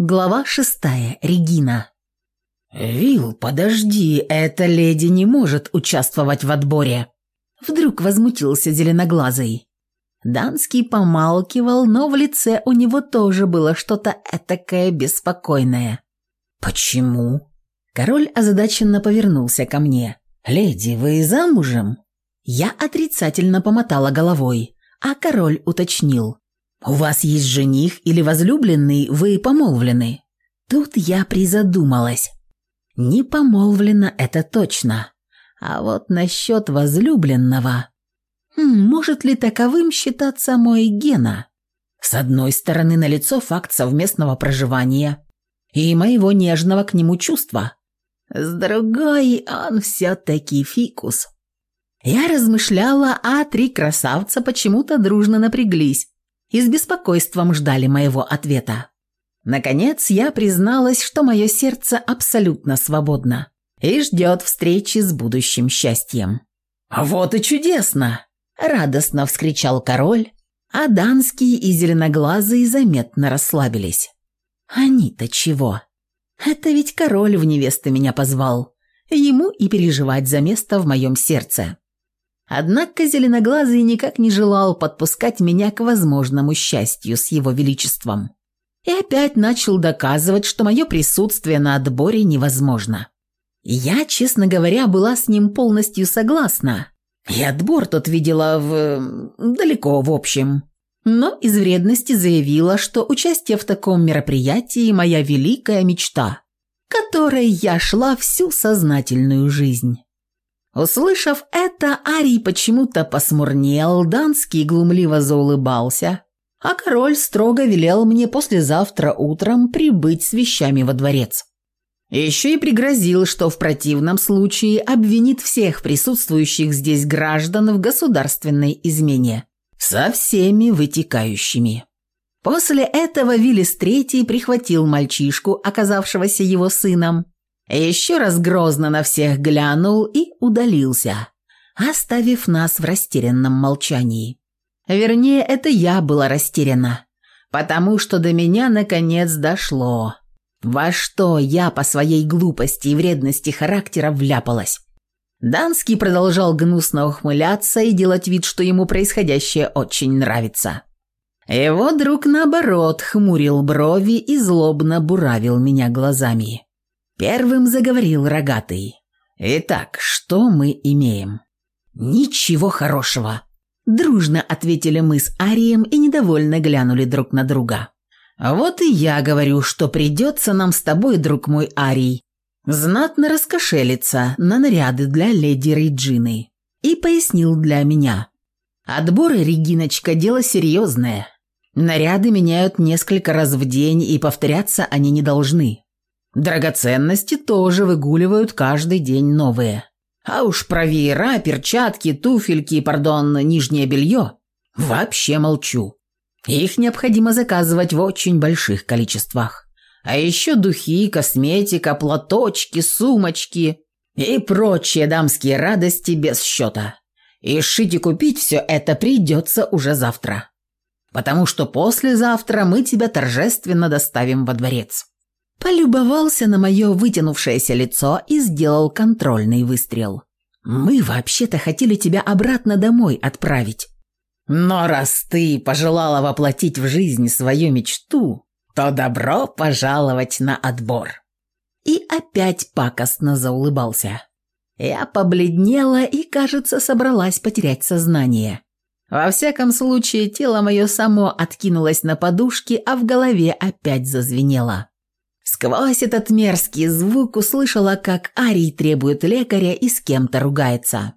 Глава шестая. Регина. «Вилл, подожди, эта леди не может участвовать в отборе!» Вдруг возмутился зеленоглазый. Данский помалкивал, но в лице у него тоже было что-то этакое беспокойное. «Почему?» Король озадаченно повернулся ко мне. «Леди, вы замужем?» Я отрицательно помотала головой, а король уточнил. «У вас есть жених или возлюбленный, вы помолвлены?» Тут я призадумалась. Не помолвлена это точно. А вот насчет возлюбленного... Хм, может ли таковым считаться мой Гена? С одной стороны, налицо факт совместного проживания и моего нежного к нему чувства. С другой, он все-таки фикус. Я размышляла, а три красавца почему-то дружно напряглись и с беспокойством ждали моего ответа. Наконец я призналась, что мое сердце абсолютно свободно и ждет встречи с будущим счастьем. «Вот и чудесно!» – радостно вскричал король, а данские и зеленоглазые заметно расслабились. «Они-то чего? Это ведь король в невесты меня позвал. Ему и переживать за место в моем сердце». Однако Зеленоглазый никак не желал подпускать меня к возможному счастью с его величеством. И опять начал доказывать, что мое присутствие на отборе невозможно. Я, честно говоря, была с ним полностью согласна. И отбор тот видела в... далеко в общем. Но из вредности заявила, что участие в таком мероприятии – моя великая мечта, которой я шла всю сознательную жизнь. Услышав это, Арий почему-то посмурнел, Данский глумливо заулыбался, а король строго велел мне послезавтра утром прибыть с вещами во дворец. Еще и пригрозил, что в противном случае обвинит всех присутствующих здесь граждан в государственной измене, со всеми вытекающими. После этого Виллис III прихватил мальчишку, оказавшегося его сыном, еще раз грозно на всех глянул и удалился, оставив нас в растерянном молчании. Вернее, это я была растеряна, потому что до меня наконец дошло, во что я по своей глупости и вредности характера вляпалась. Данский продолжал гнусно ухмыляться и делать вид, что ему происходящее очень нравится. Его друг, наоборот, хмурил брови и злобно буравил меня глазами. Первым заговорил рогатый. «Итак, что мы имеем?» «Ничего хорошего!» Дружно ответили мы с Арием и недовольно глянули друг на друга. «Вот и я говорю, что придется нам с тобой, друг мой Арий, знатно раскошелиться на наряды для леди Реджины». И пояснил для меня. «Отборы, Региночка, дело серьезное. Наряды меняют несколько раз в день, и повторяться они не должны. Драгоценности тоже выгуливают каждый день новые. А уж про веера, перчатки, туфельки, пардон, нижнее белье вообще молчу. Их необходимо заказывать в очень больших количествах. А еще духи, косметика, платочки, сумочки и прочие дамские радости без счета. И шить и купить все это придется уже завтра. Потому что послезавтра мы тебя торжественно доставим во дворец полюбовался на мое вытянувшееся лицо и сделал контрольный выстрел. «Мы вообще-то хотели тебя обратно домой отправить. Но раз ты пожелала воплотить в жизнь свою мечту, то добро пожаловать на отбор». И опять пакостно заулыбался. Я побледнела и, кажется, собралась потерять сознание. Во всяком случае, тело мое само откинулось на подушки, а в голове опять зазвенело. Сквозь этот мерзкий звук услышала, как Арий требует лекаря и с кем-то ругается.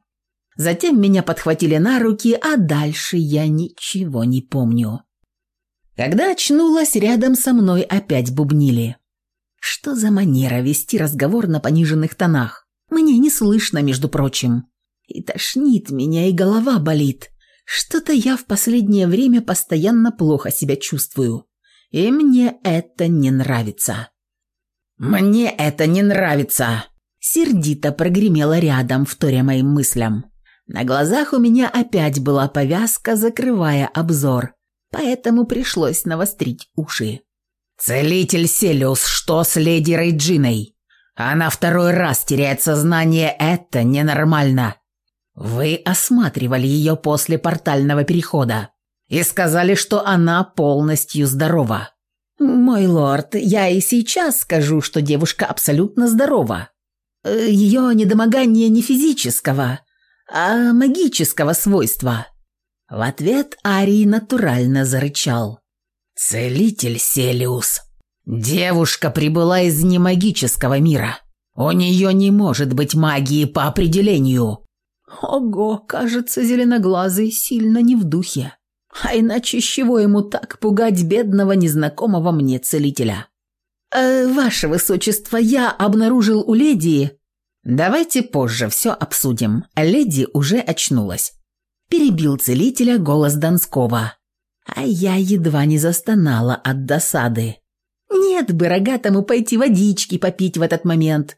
Затем меня подхватили на руки, а дальше я ничего не помню. Когда очнулась, рядом со мной опять бубнили. Что за манера вести разговор на пониженных тонах? Мне не слышно, между прочим. И тошнит меня, и голова болит. Что-то я в последнее время постоянно плохо себя чувствую. И мне это не нравится. «Мне это не нравится!» Сердито прогремело рядом, вторя моим мыслям. На глазах у меня опять была повязка, закрывая обзор, поэтому пришлось навострить уши. «Целитель Селиус, что с леди Рейджиной? Она второй раз теряет сознание, это ненормально!» «Вы осматривали ее после портального перехода и сказали, что она полностью здорова. «Мой лорд, я и сейчас скажу, что девушка абсолютно здорова. Э, Ее недомогание не физического, а магического свойства». В ответ Арий натурально зарычал. «Целитель Селиус. Девушка прибыла из немагического мира. У нее не может быть магии по определению». «Ого, кажется, зеленоглазый сильно не в духе». А иначе с чего ему так пугать бедного незнакомого мне целителя? «Э, «Ваше высочество, я обнаружил у леди...» «Давайте позже все обсудим. Леди уже очнулась». Перебил целителя голос Донского. А я едва не застонала от досады. «Нет бы рогатому пойти водички попить в этот момент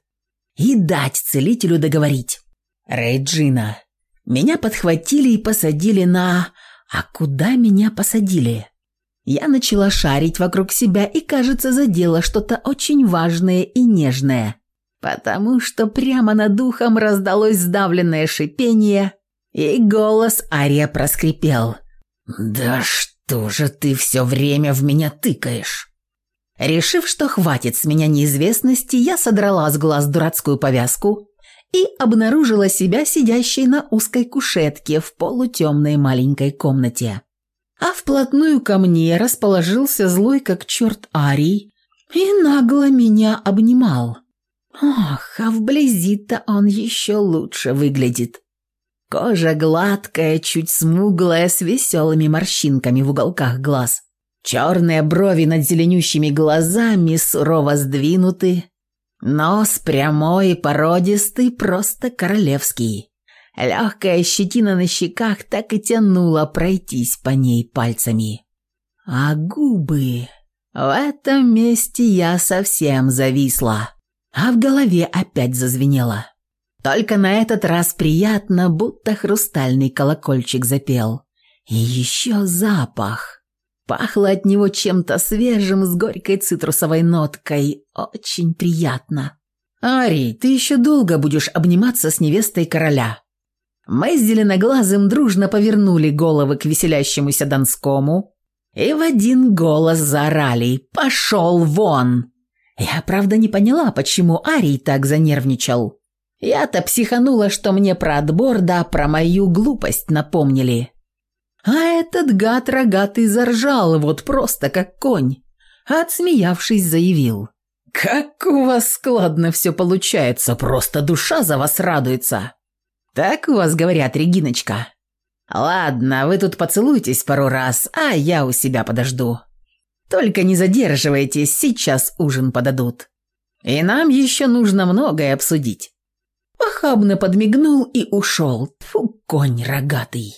и дать целителю договорить». «Рейджина, меня подхватили и посадили на а куда меня посадили? Я начала шарить вокруг себя и, кажется, задела что-то очень важное и нежное, потому что прямо над духом раздалось сдавленное шипение, и голос Ария проскрипел. «Да что же ты все время в меня тыкаешь?» Решив, что хватит с меня неизвестности, я содрала с глаз дурацкую повязку, и обнаружила себя сидящей на узкой кушетке в полутемной маленькой комнате. А вплотную ко мне расположился злой как черт Арий и нагло меня обнимал. Ох, а вблизи-то он еще лучше выглядит. Кожа гладкая, чуть смуглая, с веселыми морщинками в уголках глаз. Черные брови над зеленющими глазами сурово сдвинуты, Нос прямой и породистый, просто королевский. Легкая щетина на щеках так и тянула пройтись по ней пальцами. А губы... В этом месте я совсем зависла, а в голове опять зазвенело. Только на этот раз приятно, будто хрустальный колокольчик запел. И еще запах. Пахло от него чем-то свежим с горькой цитрусовой ноткой. Очень приятно. «Арий, ты еще долго будешь обниматься с невестой короля». Мы с зеленоглазым дружно повернули головы к веселящемуся Донскому и в один голос заорали «Пошел вон!». Я, правда, не поняла, почему Арий так занервничал. Я-то психанула, что мне про отбор, да про мою глупость напомнили. А этот гад рогатый заржал, вот просто как конь. Отсмеявшись, заявил. «Как у вас складно все получается, просто душа за вас радуется!» «Так у вас говорят, Региночка?» «Ладно, вы тут поцелуйтесь пару раз, а я у себя подожду. Только не задерживайтесь, сейчас ужин подадут. И нам еще нужно многое обсудить». Похабно подмигнул и ушел. Фу, конь рогатый.